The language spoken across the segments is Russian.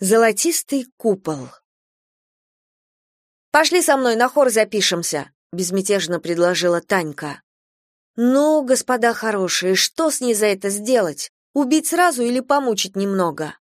Золотистый купол. Пошли со мной на хор запишемся, безмятежно предложила Танька. Ну, господа хорошие, что с ней за это сделать? Убить сразу или помучить немного?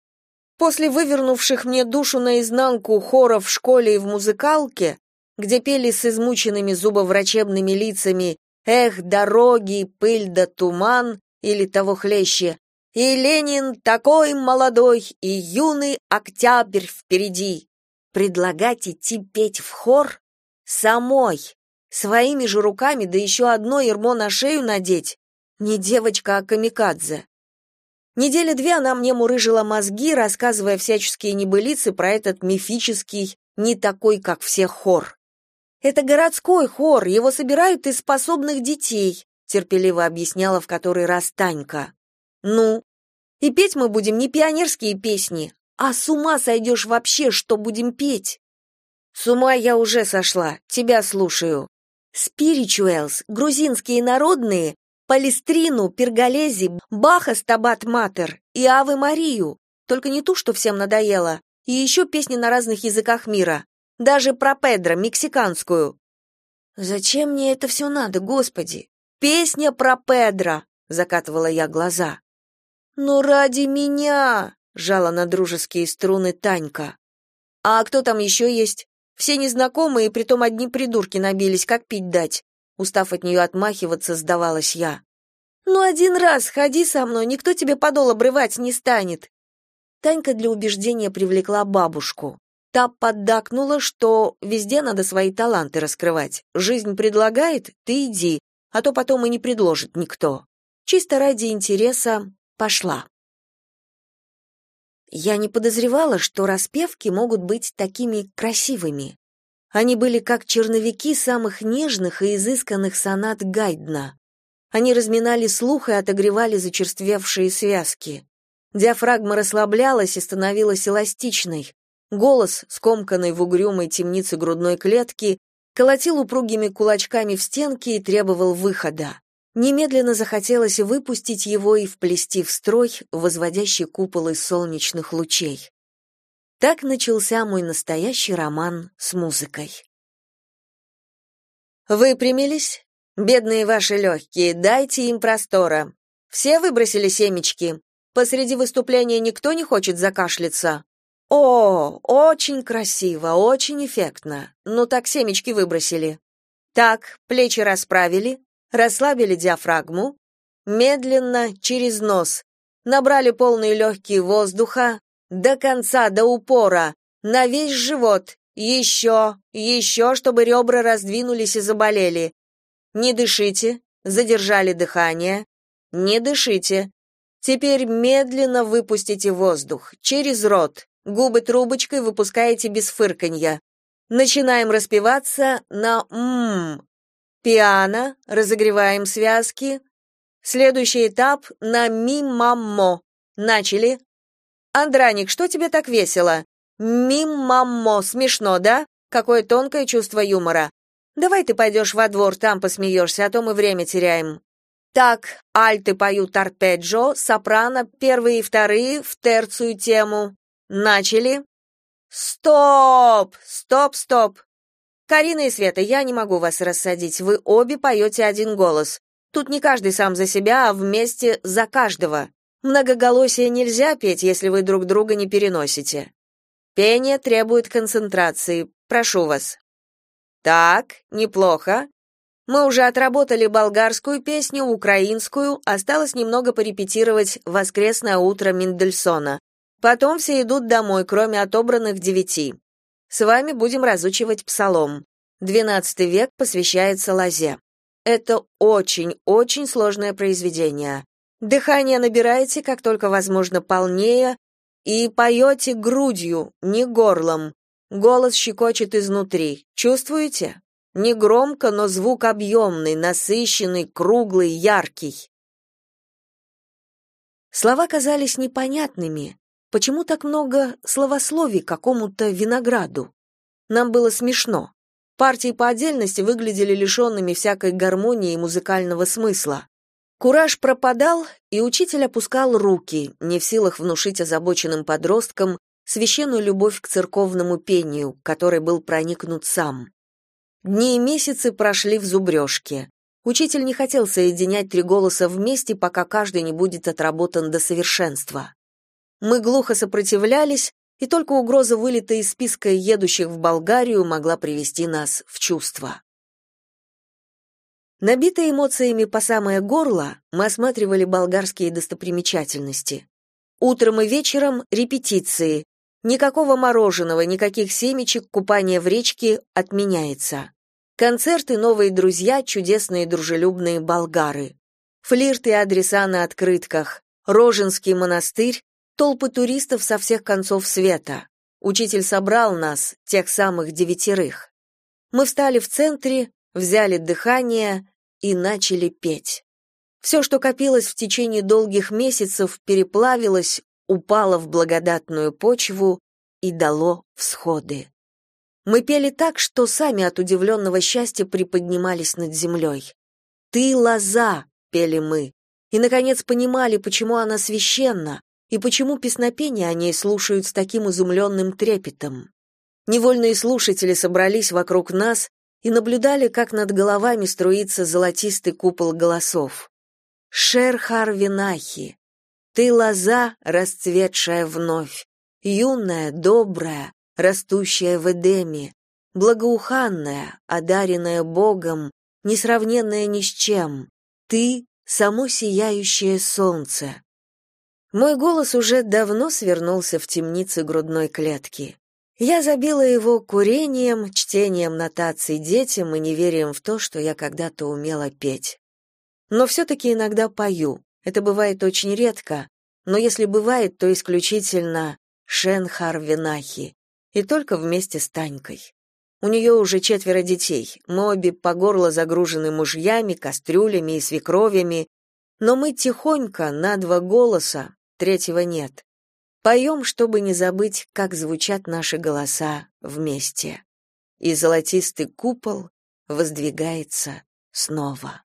После вывернувших мне душу наизнанку хоров в школе и в музыкалке, где пели с измученными зубоврачебными лицами «Эх, дороги, пыль да туман» или того хлеще и Ленин такой молодой, и юный октябрь впереди. Предлагать идти петь в хор? Самой. Своими же руками, да еще одно ермо на шею надеть. Не девочка, а камикадзе. Недели две она мне мурыжила мозги, рассказывая всяческие небылицы про этот мифический, не такой, как все хор. Это городской хор, его собирают из способных детей, терпеливо объясняла в который раз Танька. Ну, и петь мы будем не пионерские песни, а с ума сойдешь вообще, что будем петь. С ума я уже сошла, тебя слушаю. Спиричуэлс, грузинские народные, Палестрину, Перголези, Баха Стабат Матер и Авы Марию. Только не ту, что всем надоело, и еще песни на разных языках мира. Даже про Педро, мексиканскую. Зачем мне это все надо, господи? Песня про Педро, закатывала я глаза. «Ну ради меня!» — жала на дружеские струны Танька. «А кто там еще есть? Все незнакомые, притом одни придурки набились, как пить дать». Устав от нее отмахиваться, сдавалась я. «Ну один раз ходи со мной, никто тебе подол обрывать не станет». Танька для убеждения привлекла бабушку. Та поддакнула, что везде надо свои таланты раскрывать. Жизнь предлагает, ты иди, а то потом и не предложит никто. Чисто ради интереса пошла. Я не подозревала, что распевки могут быть такими красивыми. Они были как черновики самых нежных и изысканных сонат Гайдна. Они разминали слух и отогревали зачерствевшие связки. Диафрагма расслаблялась и становилась эластичной. Голос, скомканный в угрюмой темнице грудной клетки, колотил упругими кулачками в стенки и требовал выхода. Немедленно захотелось выпустить его и вплести в строй, возводящий купол из солнечных лучей. Так начался мой настоящий роман с музыкой. Выпрямились, бедные ваши легкие, дайте им простора. Все выбросили семечки. Посреди выступления никто не хочет закашляться. О, очень красиво, очень эффектно. Ну так семечки выбросили. Так, плечи расправили, расслабили диафрагму, медленно, через нос, набрали полные легкие воздуха, до конца, до упора, на весь живот, еще, еще, чтобы ребра раздвинулись и заболели. Не дышите, задержали дыхание, не дышите. Теперь медленно выпустите воздух, через рот, губы трубочкой выпускаете без фырканья. Начинаем распеваться на «м», Пиано, разогреваем связки. Следующий этап на ми-маммо. Начали. Андраник, что тебе так весело? Ми-маммо, смешно, да? Какое тонкое чувство юмора. Давай ты пойдешь во двор, там посмеешься, а то мы время теряем. Так, альты поют арпеджио, сопрано, первые и вторые, в терцию тему. Начали. Стоп! Стоп, стоп! Карина и Света, я не могу вас рассадить. Вы обе поете один голос. Тут не каждый сам за себя, а вместе за каждого. Многоголосие нельзя петь, если вы друг друга не переносите. Пение требует концентрации. Прошу вас. Так, неплохо. Мы уже отработали болгарскую песню, украинскую, осталось немного порепетировать «Воскресное утро» Мендельсона. Потом все идут домой, кроме отобранных девяти. С вами будем разучивать псалом. XII век посвящается лозе. Это очень-очень сложное произведение. Дыхание набираете как только возможно полнее и поете грудью, не горлом. Голос щекочет изнутри. Чувствуете? Не громко, но звук объемный, насыщенный, круглый, яркий. Слова казались непонятными, Почему так много словословий какому-то винограду? Нам было смешно. Партии по отдельности выглядели лишенными всякой гармонии и музыкального смысла. Кураж пропадал, и учитель опускал руки, не в силах внушить озабоченным подросткам священную любовь к церковному пению, который был проникнут сам. Дни и месяцы прошли в зубрежке. Учитель не хотел соединять три голоса вместе, пока каждый не будет отработан до совершенства. Мы глухо сопротивлялись, и только угроза вылета из списка едущих в Болгарию могла привести нас в чувство. Набитые эмоциями по самое горло, мы осматривали болгарские достопримечательности. Утром и вечером репетиции. Никакого мороженого, никаких семечек, купание в речке отменяется. Концерты, новые друзья, чудесные дружелюбные болгары. Флирт и адреса на открытках. Роженский монастырь, толпы туристов со всех концов света. Учитель собрал нас, тех самых девятерых. Мы встали в центре, взяли дыхание и начали петь. Все, что копилось в течение долгих месяцев, переплавилось, упало в благодатную почву и дало всходы. Мы пели так, что сами от удивленного счастья приподнимались над землей. «Ты лоза!» — пели мы. И, наконец, понимали, почему она священна, и почему песнопения о ней слушают с таким изумленным трепетом. Невольные слушатели собрались вокруг нас и наблюдали, как над головами струится золотистый купол голосов. Шерхар Винахи, ты лоза, расцветшая вновь, юная, добрая, растущая в Эдеме, благоуханная, одаренная Богом, несравненная ни с чем. Ты — само сияющее солнце. Мой голос уже давно свернулся в темнице грудной клетки. Я забила его курением, чтением нотаций детям и неверием в то, что я когда-то умела петь. Но все-таки иногда пою. Это бывает очень редко, но если бывает, то исключительно Шенхар Винахи, и только вместе с Танькой. У нее уже четверо детей, мы обе по горло загружены мужьями, кастрюлями и свекровями, но мы тихонько, на два голоса, третьего нет. Поем, чтобы не забыть, как звучат наши голоса вместе. И золотистый купол воздвигается снова.